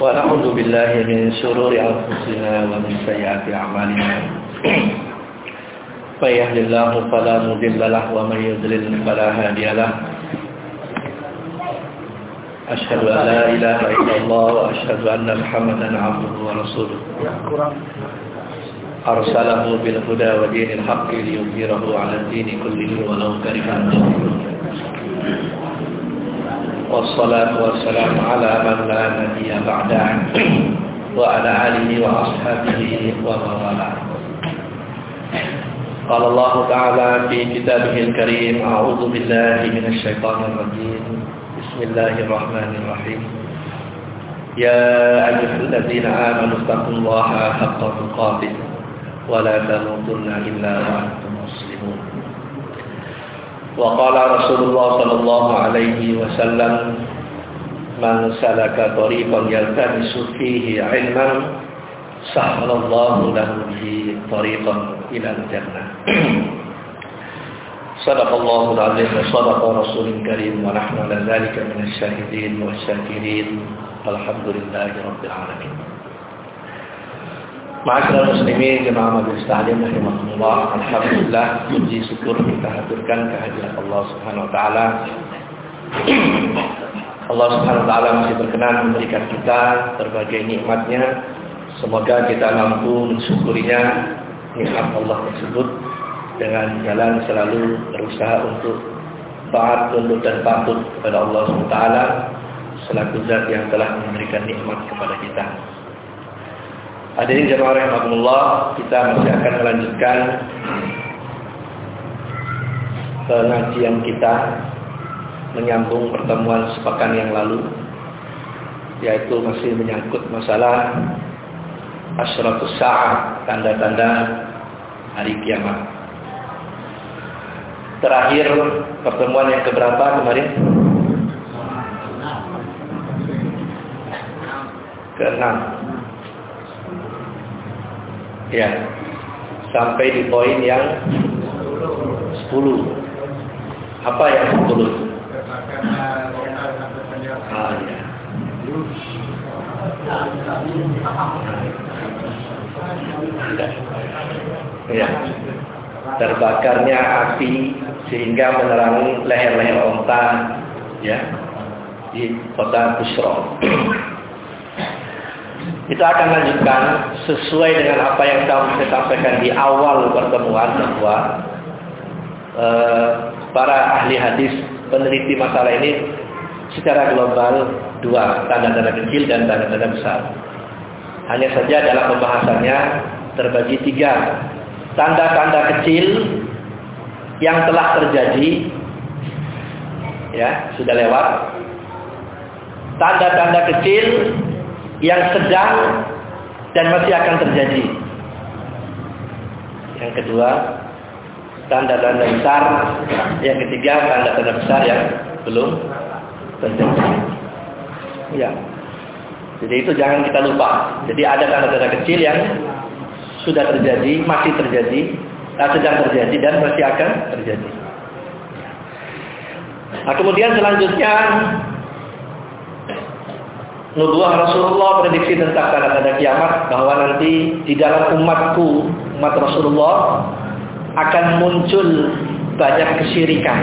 ونعوذ بالله من شرور أنفسنا ومن سيئات أعمالنا. من يهد الله فلا مضل له ومن يضلل فلا هادي له. أشهد أن لا إله إلا الله وأشهد أن محمدا عبده ورسوله. أرسله بالهدى ودين الحق ليظهره على الدين كله ولو كره المشركون. والصلاة والسلام على من لا نبي بعده وعلى آله وأصحابه ومن والاه قال الله تعالى في كتابه الكريم أعوذ بالله من الشيطان الرجيم. بسم الله الرحمن الرحيم. يا أيها الذين آمنوا اتقوا الله حق تقاته ولا تموتن إلا وأنتم وقال رسول الله صلى الله عليه وسلم من سلك طريقا يلتمس فيه علما سهل الله له به طريقا إلى الجنة. صدق الله العظيم وصدق رسول كريم ونحن على ذلك من الشاهدين والشاكرين. الحمد لله رب العالمين. Ma'asyiral muslimin jemaah majelis taklim rahimakumullah. Alhamdulillah puji syukur kita haturkan kehadiran Allah Subhanahu wa taala. Allah Subhanahu wa taala masih berkenan memberikan kita berbagai nikmatnya. Semoga kita mampu mensyukurinya nikmat Allah tersebut dengan jalan selalu berusaha untuk taat, tunduk dan patuh kepada Allah Subhanahu wa taala selaku zat yang telah memberikan nikmat kepada kita. Hadirin jemaah rahmatullah, kita masih akan melanjutkan pengajian kita menyambung pertemuan sepekan yang lalu yaitu masih menyangkut masalah asyratus sa'ah, tanda-tanda hari kiamat. Terakhir pertemuan yang keberapa kemarin? Keenam. Ya. Sampai di poin yang 10. Apa yang 10? Ah, ya. Ya. Terbakarnya api sehingga menerangi leher-leher onta ya di kota Busro. Kita akan lanjutkan sesuai dengan apa yang saya sampaikan di awal pertemuan bahwa eh, para ahli hadis peneliti masalah ini secara global dua tanda-tanda kecil dan tanda-tanda besar. Hanya saja dalam pembahasannya terbagi tiga tanda-tanda kecil yang telah terjadi ya sudah lewat tanda-tanda kecil yang sedang dan masih akan terjadi. Yang kedua tanda-tanda besar. Yang ketiga tanda-tanda besar yang belum terjadi. Ya. Jadi itu jangan kita lupa. Jadi ada tanda-tanda kecil yang sudah terjadi, masih terjadi, sedang terjadi dan masih akan terjadi. Nah, kemudian selanjutnya Nubuah Rasulullah prediksi tentang tanda-tanda kiamat bahwa nanti di dalam umatku, umat Rasulullah akan muncul banyak kesyirikan.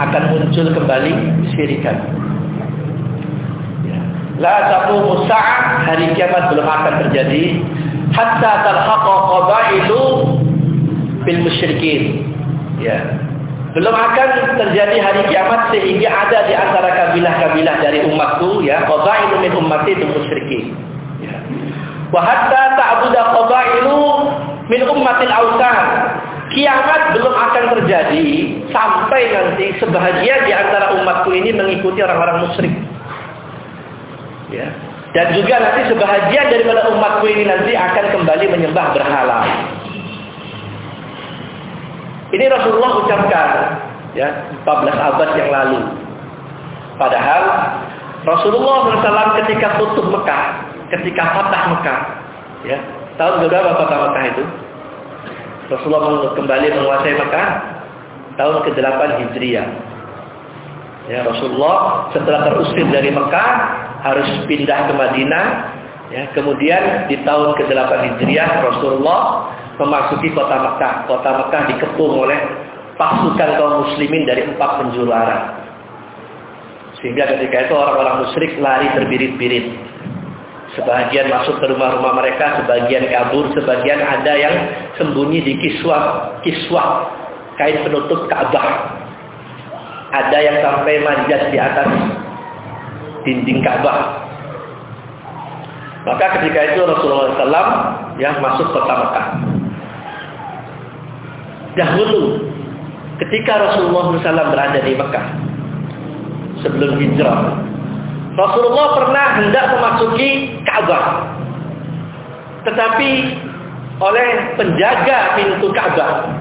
Akan muncul kembali kesyirikan. La taqumu hari kiamat belum akan terjadi hatta talhaqa qabailu bil musyrikin. Ya. Belum akan terjadi hari kiamat sehingga ada di antara kabilah-kabilah dari umatku ya, qabailu min ummati itu musyrikin. Ya. Wa hatta ta'budu qabailu min ummatil awsan. Kiamat belum akan terjadi sampai nanti sebahagian di antara umatku ini mengikuti orang-orang musyrik. Ya. Dan juga nanti sebahagian daripada umatku ini nanti akan kembali menyembah berhala. Ini Rasulullah ucapkan ya 14 abad yang lalu. Padahal Rasulullah SAW ketika tutup Mekah, ketika patah Mekah, ya tahun berapa patah Mekah itu? Rasulullah kembali menguasai Mekah tahun ke-8 Hijriah. Ya, Rasulullah setelah terusir dari Mekah harus pindah ke Madinah. Ya, kemudian di tahun ke-8 Hijriah Rasulullah memasuki kota Mekah. Kota Mekah dikepung oleh pasukan kaum muslimin dari empat penjuru arah. Sehingga ketika itu orang-orang musyrik lari terbirit-birit. Sebagian masuk ke rumah-rumah mereka, sebagian kabur, sebagian ada yang sembunyi di kiswah, kiswah kain penutup Ka'bah. Ada yang sampai manjat di atas dinding Ka'bah. Maka ketika itu Rasulullah SAW yang masuk kota Mekah. Dahulu ketika Rasulullah SAW berada di Mekah sebelum hijrah, Rasulullah pernah hendak memasuki Ka'bah. Tetapi oleh penjaga pintu Ka'bah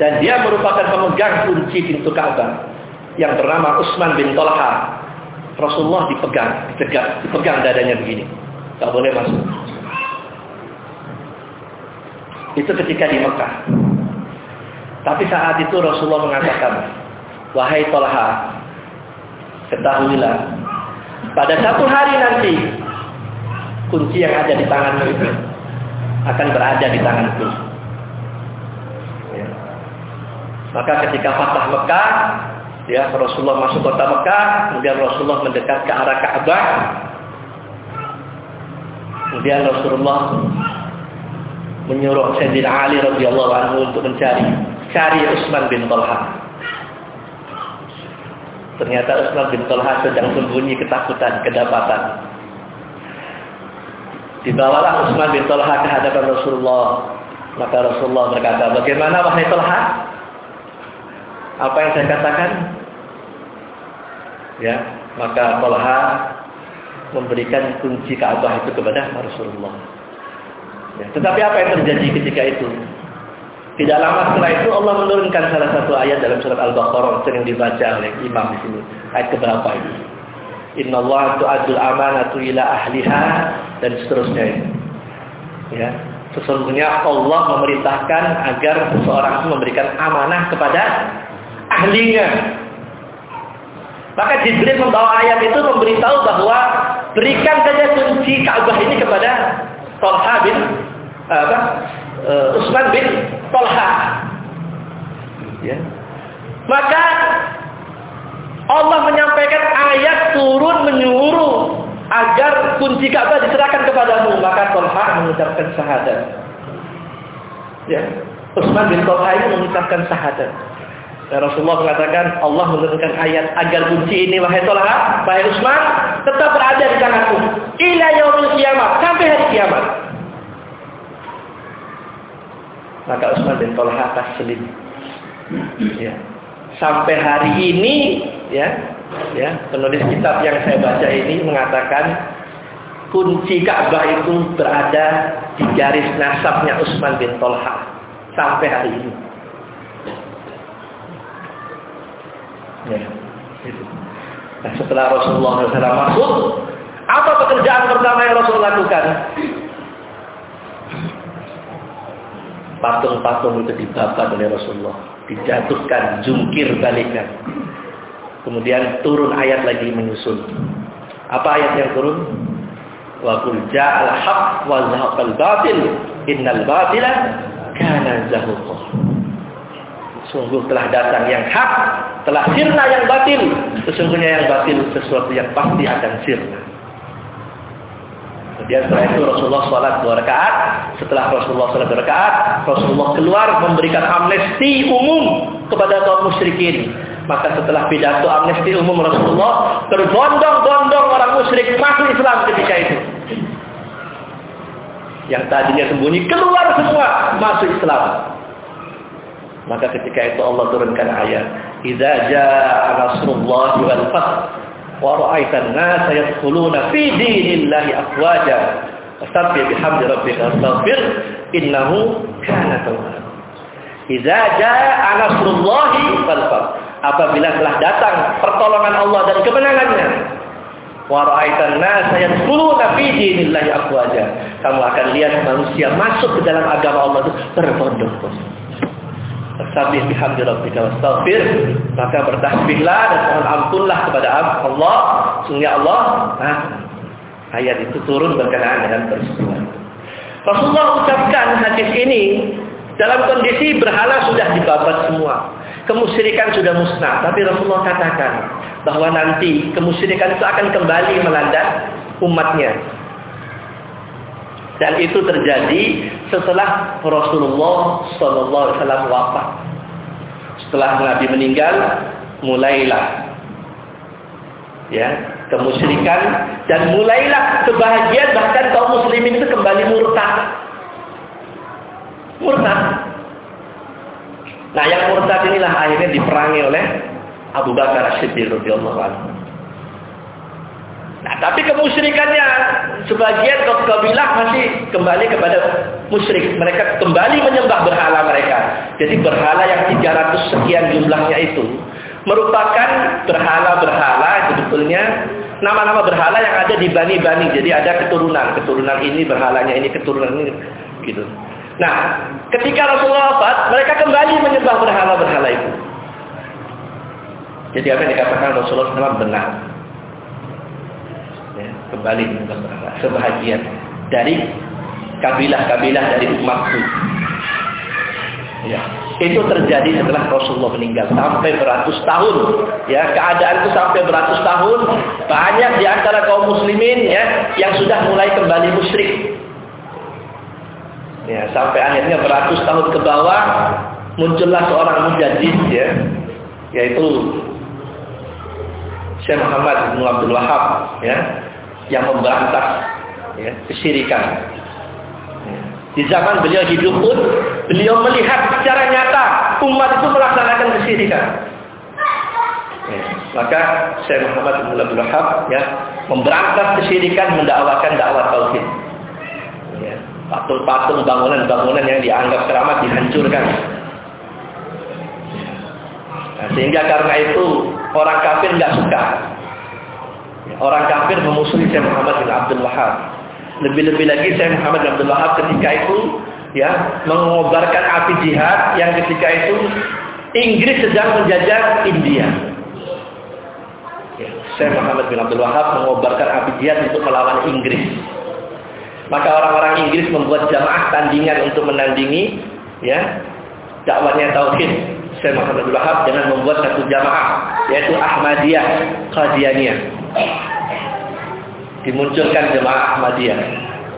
dan dia merupakan pemegang kunci pintu Ka'bah yang bernama Utsman bin Talha. Rasulullah dipegang, ditegak, dipegang dadanya begini. Tak boleh masuk. Itu ketika di Mekah. Tapi saat itu Rasulullah mengatakan, Wahai Talha, ketahuilah, pada satu hari nanti, kunci yang ada di tanganmu itu akan berada di tanganku. Ya. Maka ketika Fatah Mekah, Ya, Rasulullah masuk kota Mekah, kemudian Rasulullah mendekat ke arah Ka'bah. Kemudian Rasulullah menyuruh Sayyidina Ali radhiyallahu anhu untuk mencari cari Utsman bin Talha. Ternyata Utsman bin Talha sedang sembunyi ketakutan, kedapatan. Dibawalah Utsman bin Talha ke hadapan Rasulullah. Maka Rasulullah berkata, "Bagaimana wahai Talha?" Apa yang saya katakan? ya maka Talha memberikan kunci Ka'bah itu kepada Rasulullah. Ya, tetapi apa yang terjadi ketika itu? Tidak lama setelah itu Allah menurunkan salah satu ayat dalam surat Al-Baqarah yang dibaca oleh imam di sini. Ayat keberapa ini? Inna Allah tu'adul amanatu ila ahliha dan seterusnya ini. Ya, sesungguhnya Allah memerintahkan agar seseorang itu memberikan amanah kepada ahlinya maka Jibril membawa ayat itu memberitahu bahwa berikan saja kunci Ka'bah ini kepada Talha bin apa? Uh, Utsman bin Talha. Ya. Maka Allah menyampaikan ayat turun menyuruh agar kunci Ka'bah diserahkan kepadamu, maka Talha mengucapkan syahadat. Ya. Utsman bin Talha ini mengucapkan syahadat. Dan Rasulullah mengatakan Allah menurunkan ayat agar kunci ini wahai Tolha, wahai Utsman tetap berada di tanganku ila yaumil kiamat sampai hari kiamat. Maka Utsman bin Tolha taslim. Ya. Sampai hari ini ya, ya, penulis kitab yang saya baca ini mengatakan kunci Ka'bah itu berada di garis nasabnya Utsman bin Tolha sampai hari ini. Ya, itu. Nah, setelah Rasulullah SAW masuk, apa pekerjaan pertama yang Rasul lakukan? Patung-patung itu dibakar oleh Rasulullah, dijatuhkan, jungkir balikan. Kemudian turun ayat lagi menyusul. Apa ayat yang turun? Wa qul ja'al haqq wa zahaqal batil innal batila kana zahuqa. Sungguh telah datang yang hak, telah sirna yang batil. Sesungguhnya yang batil sesuatu yang pasti akan sirna. Kemudian setelah itu Rasulullah sholat dua rakaat. Setelah Rasulullah sholat dua rakaat, Rasulullah keluar memberikan amnesti umum kepada kaum musyrikin. Maka setelah pidato amnesti umum Rasulullah, berbondong-bondong orang musyrik masuk Islam ketika itu. Yang tadinya sembunyi keluar semua masuk Islam. Maka ketika itu Allah turunkan ayat, "Idza jaa nasrullah wal fath wa ra'aitan nasa yadkhuluna fi dinillahi afwaja." Fasabbih bihamdi rabbika wastaghfir innahu kana tawwab. Idza jaa nasrullah wal fath. Apabila telah datang pertolongan Allah dan kemenangannya, wa ra'aitan nasa yadkhuluna fi dinillahi afwaja. Kamu akan lihat manusia masuk ke dalam agama Allah itu berbondong-bondong Tasbih bihamdi rabbika wastaghfir. Maka bertasbihlah dan mohon ampunlah kepada Allah. Sungguh Allah. Nah, ayat itu turun berkenaan dengan peristiwa. Rasulullah ucapkan hadis ini dalam kondisi berhala sudah dibabat semua. Kemusyrikan sudah musnah. Tapi Rasulullah katakan bahwa nanti kemusyrikan itu akan kembali melanda umatnya. Dan itu terjadi setelah Rasulullah SAW wafat. Setelah Nabi meninggal, mulailah ya kemusyrikan dan mulailah kebahagiaan bahkan kaum muslimin itu kembali murtad. Murtad. Nah, yang murtad inilah akhirnya diperangi oleh Abu Bakar As-Siddiq radhiyallahu anhu. Nah, tapi kemusyrikannya sebagian kabilah masih kembali kepada musyrik. Mereka kembali menyembah berhala mereka. Jadi berhala yang 300 sekian jumlahnya itu merupakan berhala-berhala sebetulnya nama-nama berhala yang ada di bani-bani. Jadi ada keturunan, keturunan ini berhalanya ini, keturunan ini gitu. Nah, ketika Rasulullah wafat, mereka kembali menyembah berhala-berhala itu. Jadi apa yang dikatakan Rasulullah benar kembali sebahagian dari kabilah-kabilah dari umatku. Ya, itu terjadi setelah Rasulullah meninggal sampai beratus tahun. Ya, keadaan itu sampai beratus tahun. Banyak di antara kaum muslimin ya yang sudah mulai kembali musyrik. Ya, sampai akhirnya beratus tahun ke bawah muncullah seorang mujadid ya, yaitu Syekh Muhammad bin Abdul Wahab ya yang memberantas ya, kesyirikan. Ya. Di zaman beliau hidup pun, beliau melihat secara nyata umat itu melaksanakan kesyirikan. Ya. Maka saya Muhammad bin Abdul Wahab ya, memberantas kesyirikan, mendakwakan dakwah tauhid. Ya. Patung-patung bangunan-bangunan yang dianggap keramat dihancurkan. Nah, sehingga karena itu orang kafir nggak suka Orang kafir memusuhi Syekh Muhammad bin Abdul Wahab. Lebih-lebih lagi Syekh Muhammad bin Abdul Wahab ketika itu ya mengobarkan api jihad yang ketika itu Inggris sedang menjajah India. Ya, Syekh Muhammad bin Abdul Wahab mengobarkan api jihad untuk melawan Inggris. Maka orang-orang Inggris membuat jamaah tandingan untuk menandingi ya dakwahnya tauhid Syekh Muhammad bin Abdul Wahab dengan membuat satu jamaah yaitu Ahmadiyah Qadianiyah dimunculkan jemaah Ahmadiyah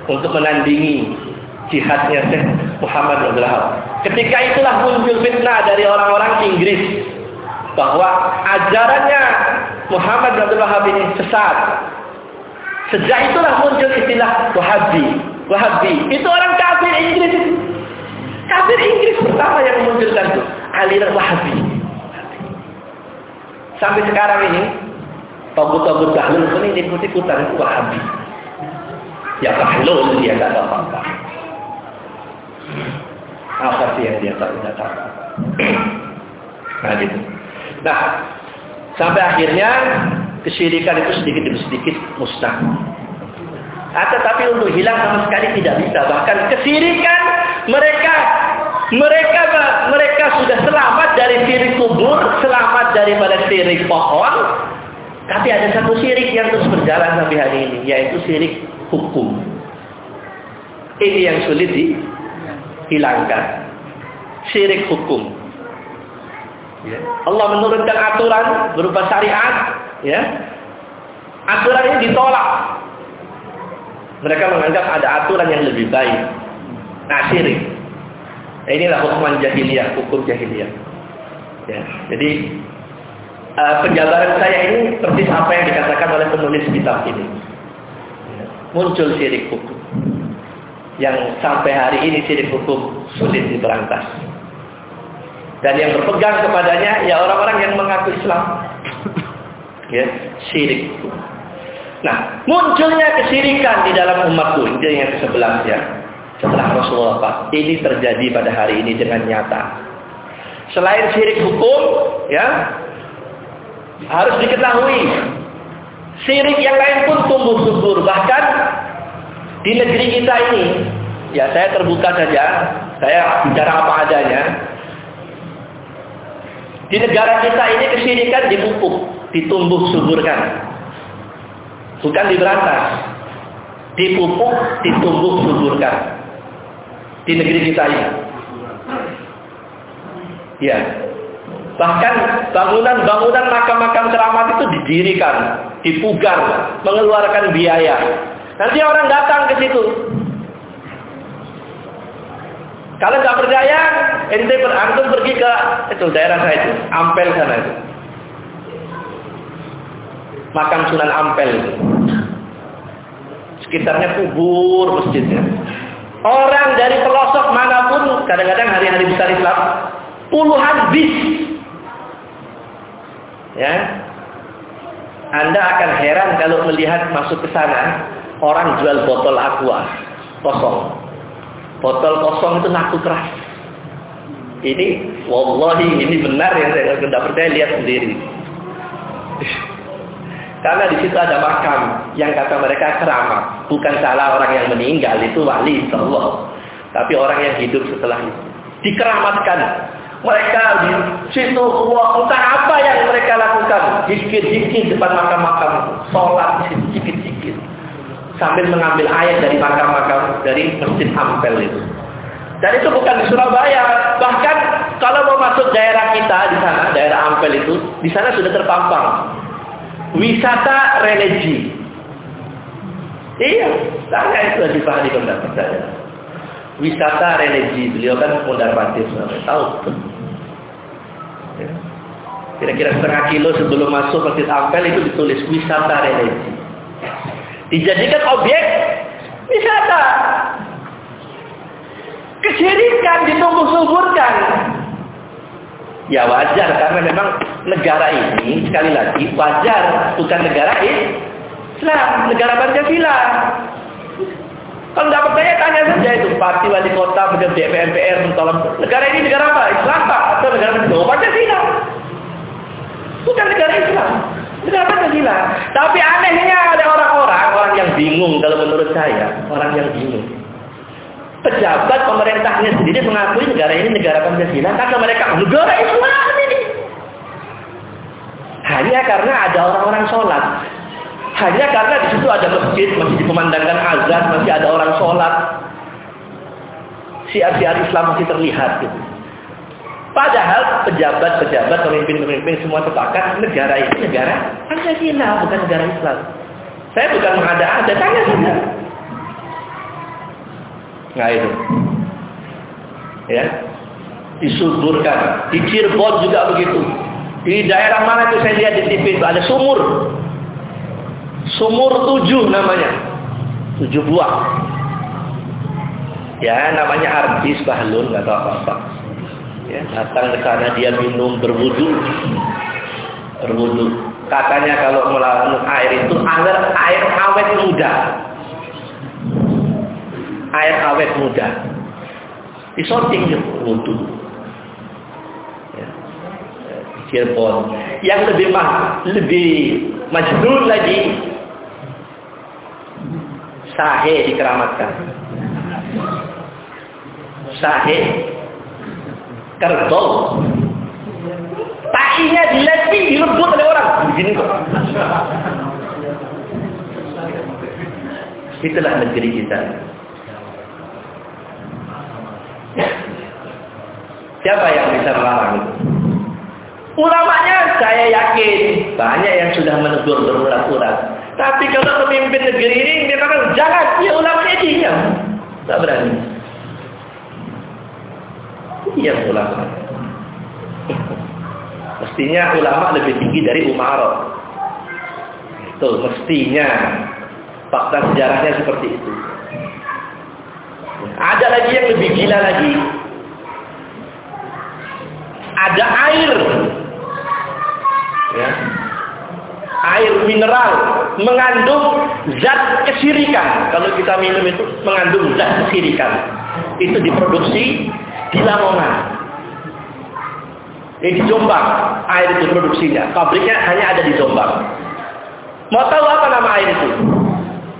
untuk menandingi jihadnya Syekh Muhammad Wahab. Ketika itulah muncul fitnah dari orang-orang Inggris bahwa ajarannya Muhammad bin Wahab ini sesat. Sejak itulah muncul istilah Wahabi. Wahabi itu orang kafir Inggris. Kafir Inggris pertama yang memunculkan itu aliran Wahabi. Sampai sekarang ini Togut-togut tahlul pun ini ikut-ikutan itu wahabi. Ya tahlul dia nggak tahu apa-apa. Apa sih yang dia tahu? Nggak tahu. Nah gitu. Nah, sampai akhirnya kesyirikan itu sedikit demi sedikit musnah. Ah, tetapi untuk hilang sama sekali tidak bisa. Bahkan kesyirikan mereka mereka mereka sudah selamat dari syirik kubur, selamat daripada syirik pohon, tapi ada satu syirik yang terus berjalan sampai hari ini, yaitu syirik hukum. Ini yang sulit dihilangkan. Syirik hukum. Ya. Allah menurunkan aturan berupa syariat, ya. Aturan ini ditolak. Mereka menganggap ada aturan yang lebih baik. Nah, syirik. Nah, inilah hukuman jahiliyah, hukum jahiliyah. Ya. Jadi uh, penjabaran saya ini persis apa yang dikatakan oleh penulis kitab ini. Muncul sirik hukum. Yang sampai hari ini sirik hukum sulit diberantas. Dan yang berpegang kepadanya ya orang-orang yang mengaku Islam. ya, syirik. Nah, munculnya kesirikan di dalam umatku, ini yang ke-11 ya. Setelah Rasulullah Pak, ini terjadi pada hari ini dengan nyata. Selain syirik hukum, ya, harus diketahui, sirik yang lain pun tumbuh subur. Bahkan di negeri kita ini, ya saya terbuka saja, saya bicara apa adanya. Di negara kita ini kesyirikan dipupuk, ditumbuh suburkan. Bukan diberantas. Dipupuk, ditumbuh suburkan. Di negeri kita ini. Ya. Bahkan bangunan-bangunan makam-makam keramat itu didirikan, dipugar, mengeluarkan biaya. Nanti orang datang ke situ. Kalau nggak percaya, ente berantum pergi ke itu daerah saya itu, Ampel sana itu. Makam Sunan Ampel itu. Sekitarnya kubur masjidnya. Orang dari pelosok mana pun, kadang-kadang hari-hari besar Islam, puluhan bis. Ya. Anda akan heran kalau melihat masuk ke sana, orang jual botol aqua kosong. Botol kosong itu laku keras. Ini, wallahi ini benar yang saya tidak percaya lihat sendiri. Karena di situ ada makam yang kata mereka keramat. Bukan salah orang yang meninggal itu wali Allah. Tapi orang yang hidup setelah itu. Dikeramatkan. Mereka di situ wah, entah apa yang mereka lakukan. Dikit-dikit depan makam-makam. Sholat dikit-dikit sambil mengambil air dari makam-makam dari Masjid Ampel itu. Dan itu bukan di Surabaya, bahkan kalau mau masuk daerah kita di sana, daerah Ampel itu, di sana sudah terpampang wisata religi. Iya, tanya itu di Fahri pendapat saya. Wisata religi, beliau kan mondar mandir, tahu. Kira-kira setengah kilo sebelum masuk Masjid Ampel itu ditulis wisata religi dijadikan objek wisata. Kesyirikan ditumbuh suburkan. Ya wajar karena memang negara ini sekali lagi wajar bukan negara Islam, negara Pancasila. Kalau tidak percaya tanya saja itu parti wali kota, pejabat DPR, MPR, negara ini negara apa? Islam pak atau negara Pancasila? Bukan negara Islam. Kenapa gila? Tapi anehnya ada orang-orang, orang yang bingung kalau menurut saya, orang yang bingung. Pejabat pemerintahnya sendiri mengakui negara ini negara Pancasila karena mereka negara Islam ini. Hanya karena ada orang-orang sholat. Hanya karena di situ ada masjid, masih dipemandangkan azan, masih ada orang sholat. Siar-siar Islam masih terlihat gitu. Padahal pejabat-pejabat, pemimpin-pemimpin semua sepakat negara ini negara Pancasila, bukan negara Islam. Saya bukan mengada-ada, tanya saja. Nah itu. Ya. Disuburkan. Di Cirebon juga begitu. Di daerah mana itu saya lihat di TV itu ada sumur. Sumur tujuh namanya. Tujuh buah. Ya namanya Arbis Bahlun, nggak tahu apa-apa. Ya, datang ke sana dia minum berwudu. Berwudu. Katanya kalau melawan air itu air air awet muda. Air awet muda. Disorting wudu. Ya. Cirebon. Yang lebih mah lebih majnun lagi sahe dikeramatkan sahe kerto. Takinya dilatih, direbut oleh orang. Begini kok. Itulah negeri kita. Siapa yang bisa melarang? Ulamanya saya yakin banyak yang sudah menegur berurat-urat. Tapi kalau pemimpin negeri ini dia katakan jangan, ya ulamanya diam. Tak berani. Iya ulama. Mestinya ulama lebih tinggi dari umaro. Itu mestinya. Fakta sejarahnya seperti itu. Ada lagi yang lebih gila lagi. Ada air. Ya. Air mineral mengandung zat kesirikan. Kalau kita minum itu mengandung zat kesirikan. Itu diproduksi di Lamongan. Ini di Jombang air itu produksinya. Pabriknya hanya ada di Jombang. Mau tahu apa nama air itu?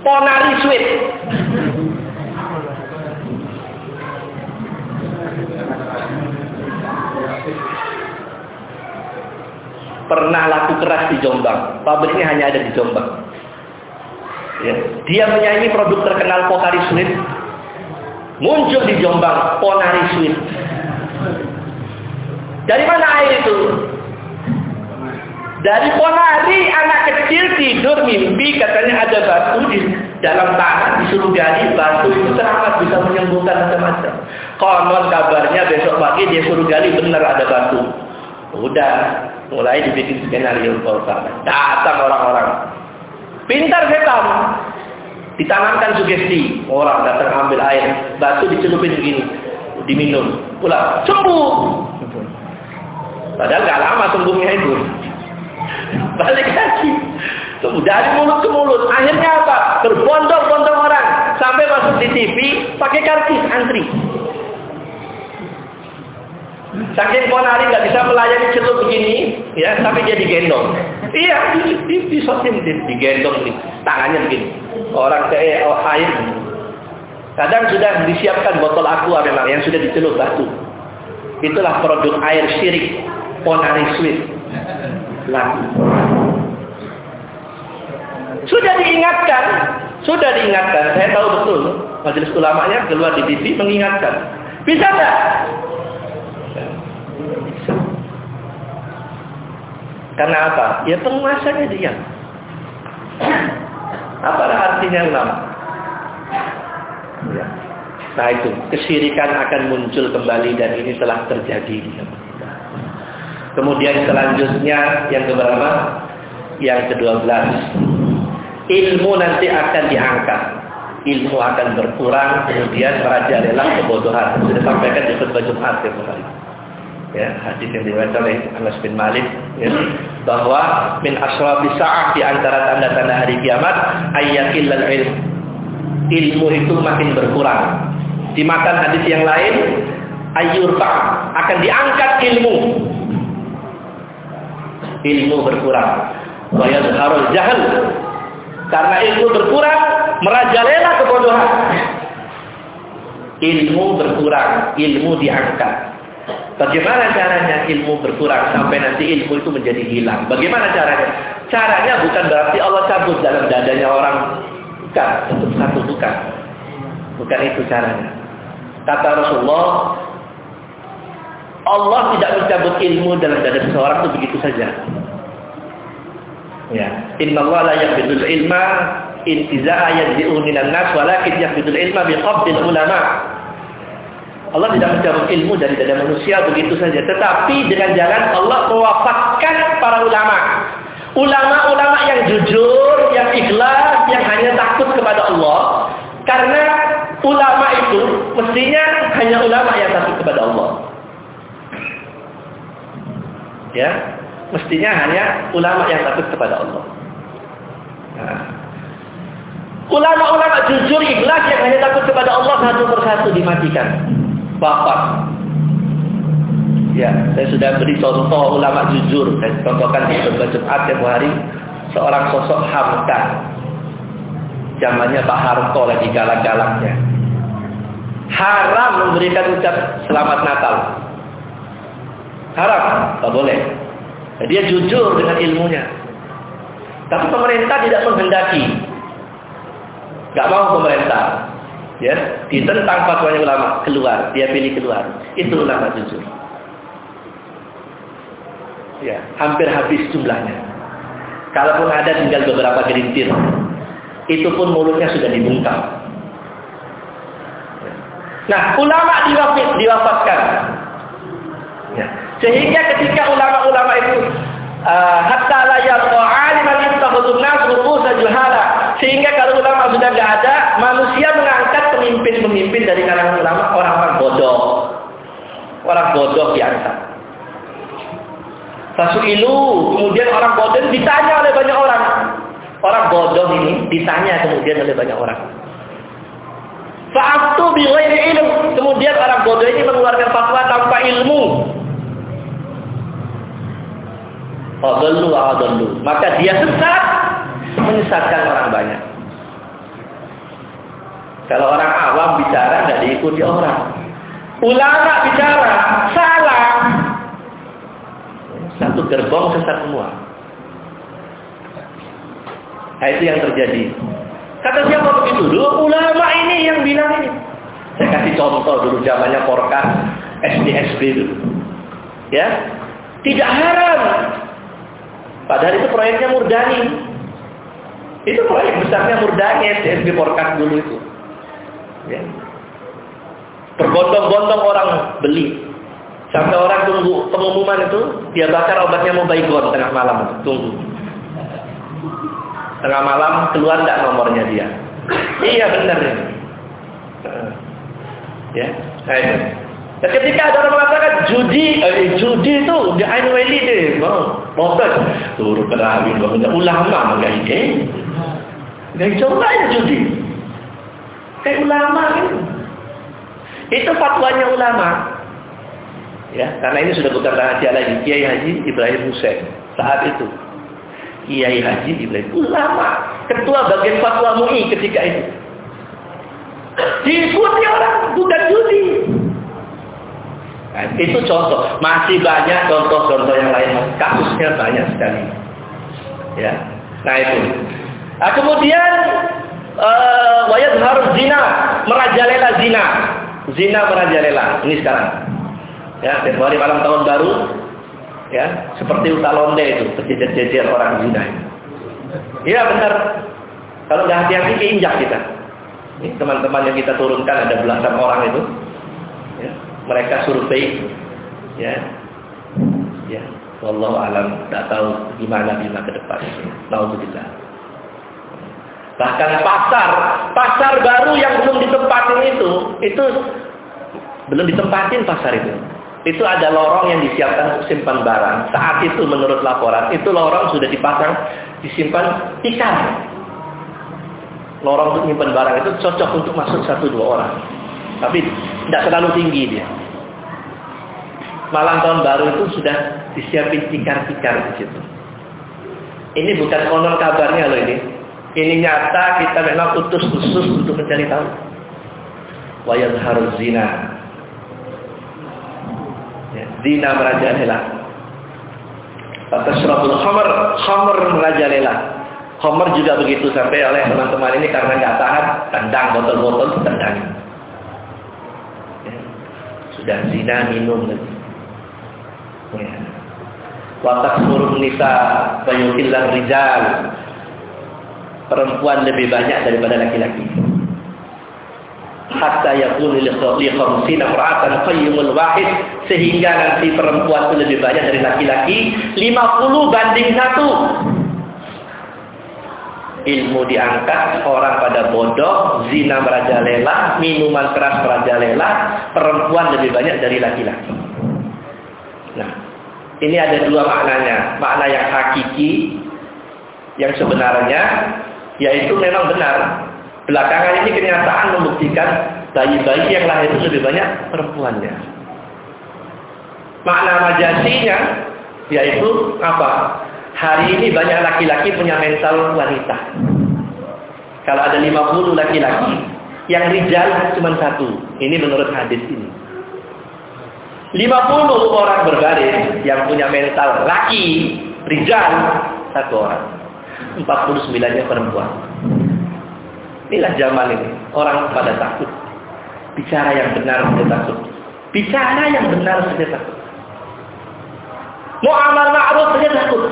Ponari Sweet. Pernah laku keras di Jombang. Pabriknya hanya ada di Jombang. Ya. Dia menyanyi produk terkenal Pokari Sweet. Muncul di Jombang Ponari Sweet. Dari mana air itu? Dari Ponari anak kecil tidur mimpi katanya ada batu di dalam tanah disuruh gali batu itu teramat bisa menyembuhkan macam-macam. Konon kabarnya besok pagi dia suruh gali benar ada batu. Udah mulai dibikin skenario kota. Datang orang-orang. Pintar setan. Ditanamkan sugesti. Orang datang ambil air. Batu dicelupin begini. Diminum. Pulang. Sembuh. Padahal gak lama sembuhnya itu. Balik lagi. Dari mulut ke mulut. Akhirnya apa? Berbondong-bondong orang. Sampai masuk di TV. Pakai kartis antri. Saking ponari nggak bisa melayani celup begini, ya, tapi dia digendong. Iya, di, di, di, di, digendong nih, tangannya begini. Orang ke oh, air. Kadang sudah disiapkan botol aqua memang yang sudah dicelup batu. Itulah produk air syirik ponari sweet. Laku. Sudah diingatkan, sudah diingatkan. Saya tahu betul. Majelis ulamanya keluar di TV mengingatkan. Bisa tidak? Karena apa? Ya penguasanya dia. Apa artinya ulama? Ya. Nah itu, kesyirikan akan muncul kembali dan ini telah terjadi di. Kemudian selanjutnya yang keberapa? Yang ke-12. Ilmu nanti akan diangkat. Ilmu akan berkurang, kemudian merajalela kebodohan. Sudah sampaikan di khutbah Jumat ya, ya hadis yang diriwayatkan oleh Anas bin Malik ya, bahwa min asrafi sa'ah di antara tanda-tanda hari kiamat ayatil ilm. Ilmu itu makin berkurang. Dimakan hadis yang lain ayyurfa akan diangkat ilmu. Ilmu berkurang. Wa yazharul jahal karena ilmu berkurang merajalela kebodohan. Ilmu berkurang ilmu diangkat Bagaimana caranya ilmu berkurang sampai nanti ilmu itu menjadi hilang? Bagaimana caranya? Caranya bukan berarti Allah cabut dalam dadanya orang. Bukan, untuk satu bukan. Bukan itu caranya. Kata Rasulullah, Allah tidak mencabut ilmu dalam dada seseorang itu begitu saja. Ya, Inna Allah la yaqbidul ilma intiza'a yadzi'u minan nas walakin yaqbidul ilma biqabdil ulama. Allah tidak mencabut ilmu dari dada manusia begitu saja. Tetapi dengan jalan Allah mewafatkan para ulama. Ulama-ulama yang jujur, yang ikhlas, yang hanya takut kepada Allah. Karena ulama itu mestinya hanya ulama yang takut kepada Allah. Ya, mestinya hanya ulama yang takut kepada Allah. Nah. Ulama-ulama jujur ikhlas yang hanya takut kepada Allah satu persatu dimatikan bapak. Ya, saya sudah beri contoh ulama jujur. Saya contohkan di khutbah Jumat yang hari seorang sosok Hamka. Zamannya Pak Harto lagi galak-galaknya. Haram memberikan ucap selamat Natal. Haram, tak boleh. Dia jujur dengan ilmunya. Tapi pemerintah tidak menghendaki. Gak mau pemerintah ya ditentang fatwanya ulama keluar dia pilih keluar. Itu ulama jujur. Ya hampir habis jumlahnya. Kalaupun ada tinggal beberapa gelintir. Itu pun mulutnya sudah dibungkam. Nah ulama diwafat, diwafatkan. Ya. sehingga ketika ulama-ulama itu uh, hatta la yarqa aliman yattakhudun nas ru'usa juhala. Sehingga kalau ulama sudah tidak ada pemimpin-pemimpin dari kalangan ulama orang-orang bodoh. Orang bodoh diangkat ilu kemudian orang bodoh ditanya oleh banyak orang. Orang bodoh ini ditanya kemudian oleh banyak orang. Fa'aftu bi ilmu kemudian orang bodoh ini mengeluarkan fatwa tanpa ilmu. Adallu adallu. Maka dia sesat menyesatkan orang banyak. Kalau orang awam bicara nggak diikuti orang. Ulama bicara salah. Satu gerbong sesat semua. Nah, itu yang terjadi. Kata siapa begitu? Dulu ulama ini yang bilang ini. Saya kasih contoh dulu zamannya Porkas SDSB dulu. Ya. Tidak haram. Padahal itu proyeknya Murdani. Itu proyek besarnya Murdani SDSB Porkas dulu itu. Ya. Berbondong-bondong orang beli. Sampai orang tunggu pengumuman itu, dia bakar obatnya mau baygon tengah malam tunggu. Tengah malam keluar tidak nomornya dia. Iya benar ini. Ya, nah itu. Dan ketika ada orang mengatakan judi, eh, judi itu di Ain Wali deh, mau, mau turun kerawin, ulama enggak ide. Enggak coba judi. Kayak ulama kan. Itu fatwanya ulama. Ya, karena ini sudah bukan rahasia lagi. Kiai Haji Ibrahim Hussein saat itu. Kiai Haji Ibrahim ulama, ketua bagian fatwa MUI ketika itu. Diikuti orang, bukan judi. Nah, itu contoh. Masih banyak contoh-contoh yang lain. Kasusnya banyak sekali. Ya. Nah itu. Nah, kemudian uh, harus zina, merajalela zina. Zina merajalela. Ini sekarang. Ya, Februari malam tahun baru ya, seperti utalonde itu, terjejer-jejer orang zina. Iya benar. Kalau nggak hati-hati keinjak kita. Teman-teman yang kita turunkan ada belasan orang itu. Ya, mereka survei ya. Ya, wallahu alam tidak tahu gimana bima ke depan. Nauzubillah. Bahkan pasar, pasar baru yang belum ditempatin itu, itu belum ditempatin pasar itu. Itu ada lorong yang disiapkan untuk simpan barang. Saat itu menurut laporan, itu lorong sudah dipasang, disimpan ikan. Lorong untuk simpan barang itu cocok untuk masuk satu dua orang. Tapi tidak terlalu tinggi dia. Malam tahun baru itu sudah disiapin tikar-tikar di situ. Ini bukan konon kabarnya loh ini. Ini nyata kita memang utus khusus untuk mencari tahu. Wayang harus zina zina merajalela. Fatashrabul khamar, khamar merajalela. Khamar juga begitu sampai oleh teman-teman ini karena nggak tahan, tendang botol-botol tendang. Ya. Sudah zina minum lagi. Ya. Suruh nisa bayukillah rijal. Perempuan lebih banyak daripada laki-laki. Hatta yakunu li khamsina imra'atan qayyimul wahid sehingga nanti perempuan itu lebih banyak dari laki-laki 50 banding 1 ilmu diangkat orang pada bodoh zina merajalela minuman keras merajalela perempuan lebih banyak dari laki-laki. Nah ini ada dua maknanya. Makna yang hakiki yang sebenarnya yaitu memang benar Belakangan ini kenyataan membuktikan bayi-bayi yang lahir itu lebih banyak perempuannya. Makna majasinya yaitu apa? Hari ini banyak laki-laki punya mental wanita. Kalau ada 50 laki-laki, yang rijal cuma satu. Ini menurut hadis ini. 50 orang berbaris yang punya mental laki, rijal, satu orang. 49-nya perempuan. Inilah zaman ini. Orang pada takut. Bicara yang benar saja takut. Bicara yang benar saja takut. Mau amal ma'ruf saja takut.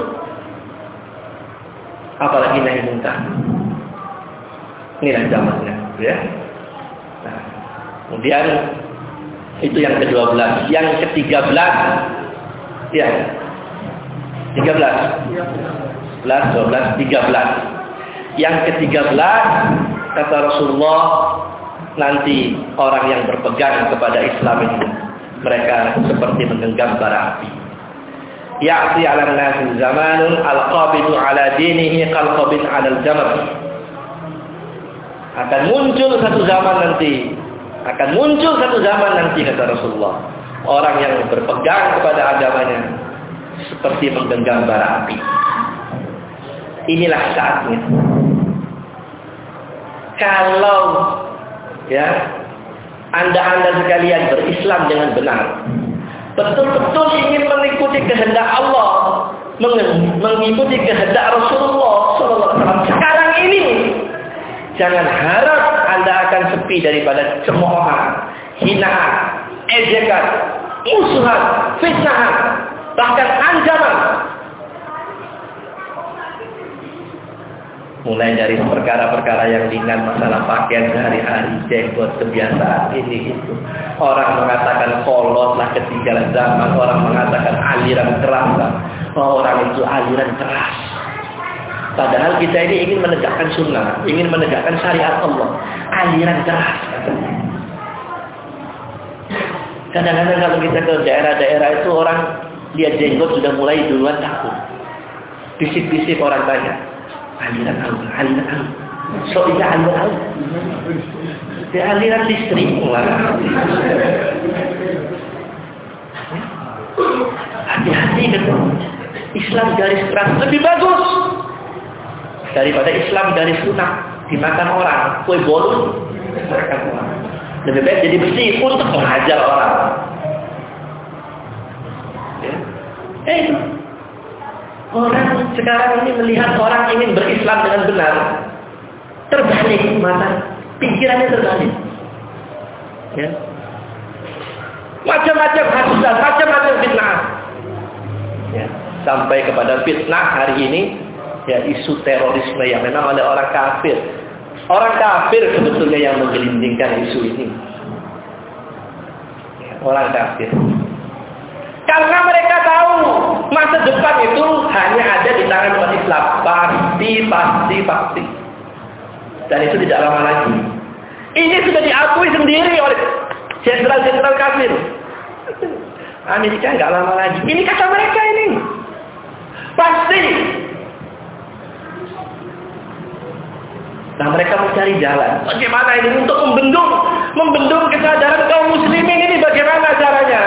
Apalagi nahi munkar. Inilah zamannya, ya. Nah, kemudian itu yang ke-12, yang ke-13 ya. 13. 11, 12, 13. Yang ke-13 kata Rasulullah nanti orang yang berpegang kepada Islam ini mereka seperti menggenggam bara api. Ya'ti 'ala an-nasi zamanun al-qabidu 'ala dinihi qal-qabid 'ala al-jamr. Akan muncul satu zaman nanti, akan muncul satu zaman nanti kata Rasulullah. Orang yang berpegang kepada agamanya seperti menggenggam bara api. Inilah saatnya kalau ya anda-anda sekalian berislam dengan benar, betul-betul ingin mengikuti kehendak Allah, mengikuti kehendak Rasulullah SAW. Sekarang ini, jangan harap Anda akan sepi daripada cemoohan, hinaan, ejekan, musuhan, fitnahan, bahkan ancaman. Mulai dari perkara-perkara yang ringan masalah pakaian sehari-hari, jenggot, kebiasaan, ini itu. Orang mengatakan kolot lah ketinggalan zaman, orang mengatakan aliran keras lah. Oh, orang itu aliran keras. Padahal kita ini ingin menegakkan sunnah, ingin menegakkan syariat Allah. Aliran keras Kadang-kadang kalau kita ke daerah-daerah itu orang lihat jenggot sudah mulai duluan takut. Bisik-bisik orang tanya aliran Allah, aliran Allah. So iya aliran Allah. Di aliran listrik Hati-hati kan. Islam garis keras lebih bagus daripada Islam garis lunak dimakan orang. Kue bolu makan orang. Lebih baik jadi bersih untuk mengajar orang. Ya. Eh Orang sekarang ini melihat orang ingin berislam dengan benar. Terbalik mata. Pikirannya terbalik. Ya. Macam-macam hasudah, macam-macam fitnah. Ya. Sampai kepada fitnah hari ini. Ya isu terorisme yang memang oleh orang kafir. Orang kafir sebetulnya yang menggelindingkan isu ini. Ya, orang kafir. Karena mereka tahu masa depan itu hanya ada di tangan umat Islam. Pasti, pasti, pasti. Dan itu tidak lama lagi. Ini sudah diakui sendiri oleh jenderal-jenderal kafir. Amerika nggak lama lagi. Ini kata mereka ini. Pasti. Nah mereka mencari jalan. Bagaimana ini untuk membendung, membendung kesadaran kaum muslimin ini bagaimana caranya?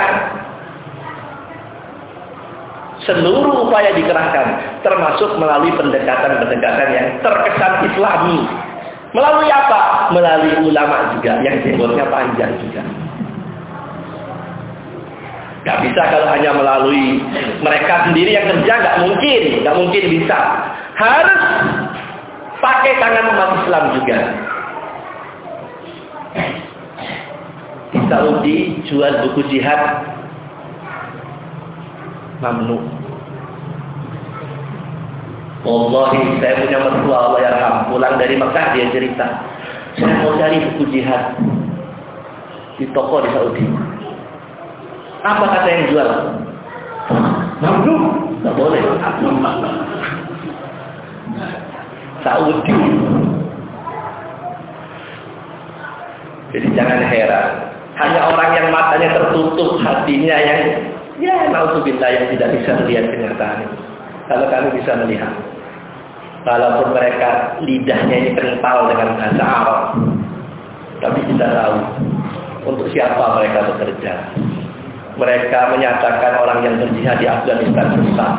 Seluruh upaya dikerahkan, termasuk melalui pendekatan-pendekatan yang terkesan islami. Melalui apa? Melalui ulama juga, yang jenggotnya panjang juga. Gak bisa kalau hanya melalui mereka sendiri yang kerja, gak mungkin. Gak mungkin bisa. Harus pakai tangan umat Islam juga. Di Saudi jual buku jihad mamnu. Wallahi saya punya mertua Allah yarham pulang dari Mekah dia cerita saya mau cari buku jihad di toko di Saudi. Apa kata yang jual? Mamnu nggak boleh. Saudi. Jadi jangan heran. Hanya orang yang matanya tertutup hatinya yang Ya, naudzubillah yang tidak bisa melihat kenyataan. Kalau kami bisa melihat. Walaupun mereka lidahnya ini kental dengan bahasa Arab. Tapi kita tahu untuk siapa mereka bekerja. Mereka menyatakan orang yang berjihad di Afghanistan sesat.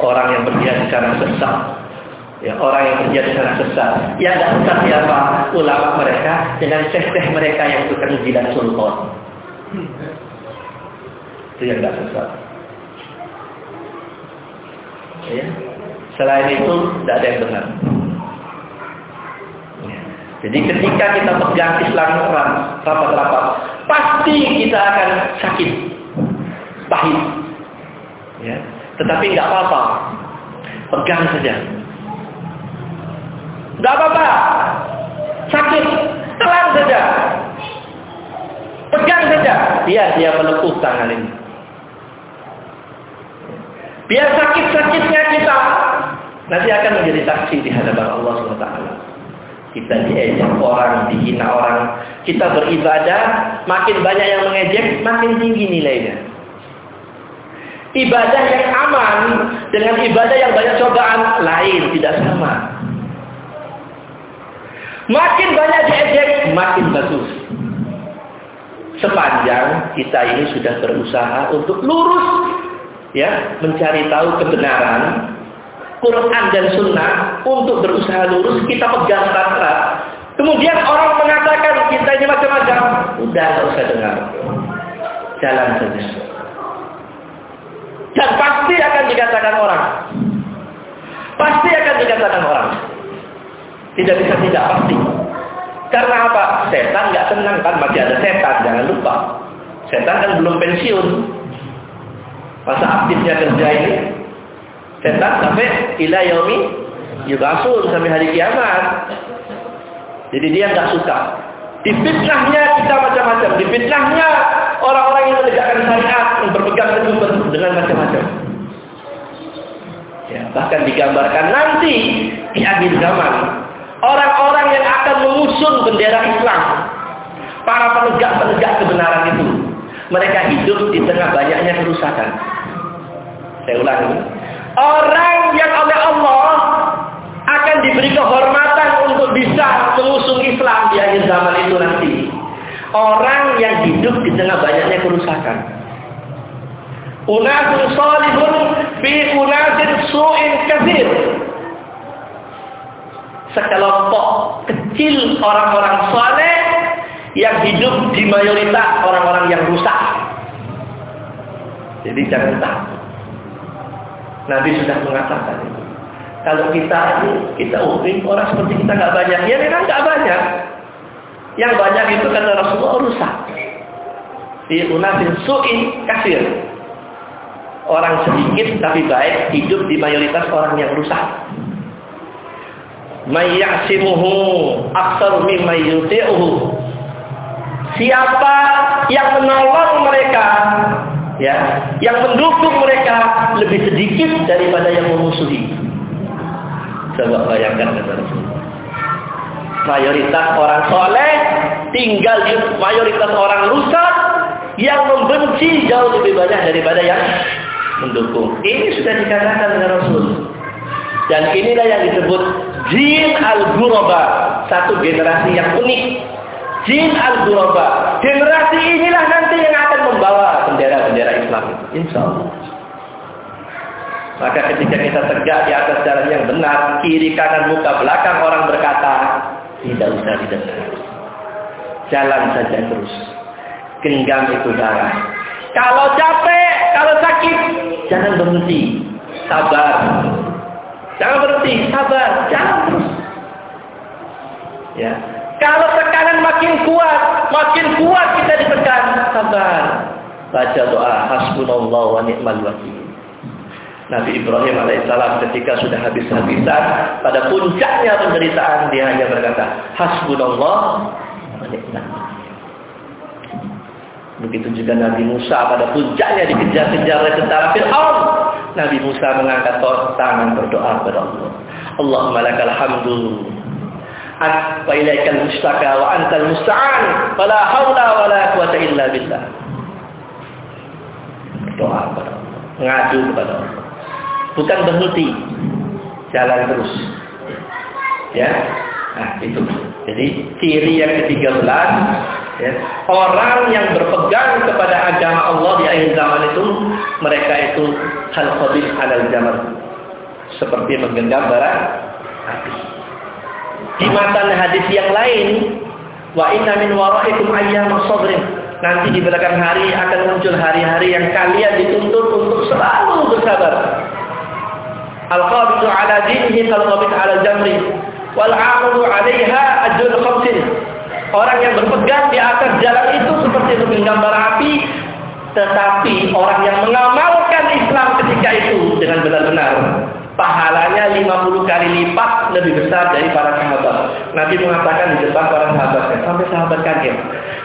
Orang yang berjihad di sana sesat. Ya, orang yang berjihad di sana sesat. Ya, tidak sesat siapa? Ulama mereka dengan syekh mereka yang bukan jilat sultan. Itu yang tidak sesat. Ya. Selain itu, tidak ada yang benar. Jadi ketika kita pegang Islam orang rapat-rapat, pasti kita akan sakit, pahit. Ya. Tetapi nggak apa-apa, pegang saja. Nggak apa-apa, sakit, telan saja, pegang saja. Dia dia menepuk tangan ini. Biar sakit-sakitnya kita nanti akan menjadi saksi di hadapan Allah SWT. Kita diejek orang, dihina orang. Kita beribadah, makin banyak yang mengejek, makin tinggi nilainya. Ibadah yang aman dengan ibadah yang banyak cobaan lain tidak sama. Makin banyak diejek, makin bagus. Sepanjang kita ini sudah berusaha untuk lurus ya mencari tahu kebenaran Quran dan Sunnah untuk berusaha lurus kita pegang erat-erat. Kemudian orang mengatakan kita ini macam-macam, udah nggak usah dengar, jalan saja. Dan pasti akan dikatakan orang. Pasti akan dikatakan orang. Tidak bisa tidak pasti. Karena apa? Setan nggak tenang kan masih ada setan, jangan lupa. Setan kan belum pensiun. Masa aktifnya kerja ini setan sampai ila yaumi yubasun sampai hari kiamat. Jadi dia nggak suka. Difitnahnya kita macam-macam. Difitnahnya orang-orang yang menegakkan syariat yang berpegang teguh dengan macam-macam. Ya, bahkan digambarkan nanti di akhir zaman orang-orang yang akan mengusung bendera Islam, para penegak-penegak kebenaran itu, mereka hidup di tengah banyaknya kerusakan. Saya ulangi, orang yang oleh Allah akan diberi kehormatan untuk bisa mengusung Islam di akhir zaman itu nanti. Orang yang hidup di tengah banyaknya kerusakan. Unasun salihun fi unasin su'in kathir. Sekelompok kecil orang-orang saleh yang hidup di mayoritas orang-orang yang rusak. Jadi jangan takut. Nabi sudah mengatakan. Kalau kita ini, kita umum orang seperti kita nggak banyak. Ya memang nggak banyak. Yang banyak itu kata Rasulullah rusak. Di unasin su'in kasir. Orang sedikit tapi baik hidup di mayoritas orang yang rusak. Mayyasimuhu aksar mimma yuti'uhu. Siapa yang menolong mereka ya, yang mendukung mereka lebih sedikit daripada yang memusuhi. Coba bayangkan kata mayoritas orang soleh tinggal di mayoritas orang rusak yang membenci jauh lebih banyak daripada yang mendukung. Ini sudah dikatakan dengan Rasul. Dan inilah yang disebut jin al-ghuraba, satu generasi yang unik. Jin al-ghuraba. Generasi inilah nanti yang akan. Insya Allah. Maka ketika kita tegak di atas jalan yang benar, kiri kanan muka belakang orang berkata, tidak usah didengar. Jalan saja terus. Genggam itu darah. Kalau capek, kalau sakit, jangan berhenti. Sabar. Jangan berhenti, sabar. Jangan terus. Ya. Kalau tekanan makin kuat, makin kuat kita ditekan, sabar. Baca doa hasbunallah wa ni'mal wakil. Nabi Ibrahim alaihissalam ketika sudah habis-habisan pada puncaknya penderitaan dia hanya berkata hasbunallah Begitu juga Nabi Musa pada puncaknya dikejar-kejar oleh tentara Fir'aun. Nabi Musa mengangkat tangan berdoa kepada Allah. Allahumma lakal hamdu. Wa ilaikal mustaka wa antal musta'an. Fala hawla wa la quwata illa billah. Berdoa kepada Allah. Ngadu kepada Allah. Bukan berhenti. Jalan terus. Ya. Nah, itu. Jadi ciri yang ke-13 ya, orang yang berpegang kepada agama Allah di akhir zaman itu mereka itu hal khabis halal zaman seperti menggenggam bara api. Di matan hadis yang lain wa inna min waraikum ayyam sabrin nanti di belakang hari akan muncul hari-hari yang kalian dituntut untuk selalu bersabar Al-qabidu ala dinihi kal-qabid ala jamri. Wal-amudu alaiha ajul khamsin. Orang yang berpegang di atas jalan itu seperti menggenggam bara api. Tetapi orang yang mengamalkan Islam ketika itu dengan benar-benar. Pahalanya 50 kali lipat lebih besar dari para sahabat. Nabi mengatakan di depan para sahabatnya. Sampai sahabat kaget.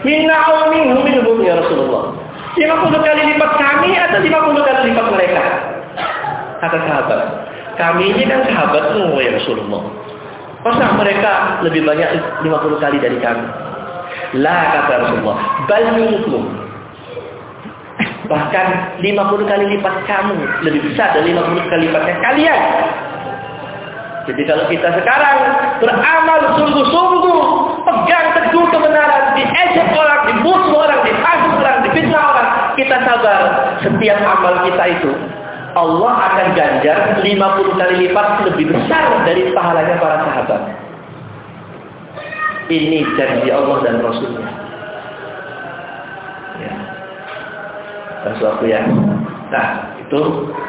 Minna minhum minhum ya Rasulullah. 50 kali lipat kami atau 50 kali lipat mereka? Kata sahabat. Kami ini kan sahabatmu ya Rasulullah. Masa mereka lebih banyak 50 kali dari kami? La kata Rasulullah. Bal minkum. Bahkan 50 kali lipat kamu. Lebih besar dari 50 kali lipatnya kalian. Jadi kalau kita sekarang beramal sungguh-sungguh, pegang teguh kebenaran, diejek orang, dibunuh orang, dipasung orang, difitnah orang, kita sabar. Setiap amal kita itu Allah akan ganjar 50 kali lipat lebih besar dari pahalanya para sahabat. Ini janji Allah dan Rasulnya. Sesuatu yang Nah, itu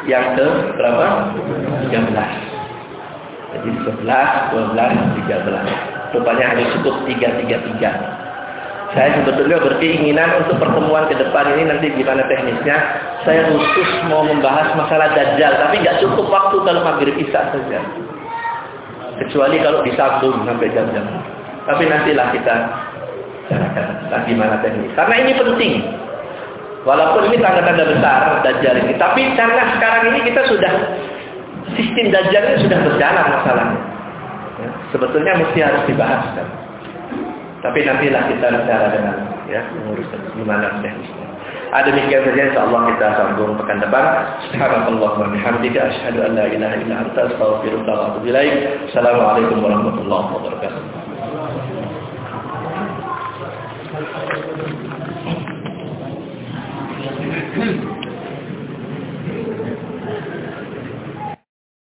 yang ke berapa? 13. Jadi 11, 12, 13. Rupanya hanya cukup 3, 3, 3. Saya sebetulnya berkeinginan untuk pertemuan ke depan ini nanti gimana teknisnya. Saya khusus mau membahas masalah dajjal, tapi nggak cukup waktu kalau maghrib isya saja. Kecuali kalau disambung sampai jam-jam. Tapi nantilah kita bagaimana teknis. Karena ini penting. Walaupun ini tanda-tanda besar dajjal ini, tapi karena sekarang ini kita sudah sistem dajjal ini sudah berjalan masalahnya. Ya, sebetulnya mesti harus dibahas kan. Tapi nantilah kita bicara dengan ya mengurus gimana teknisnya. Ada demikian saja insyaallah kita sambung pekan depan. Subhanallah wa bihamdika asyhadu an la ilaha illa anta astaghfiruka wa atubu ilaik. Assalamualaikum warahmatullahi wabarakatuh. Hmm.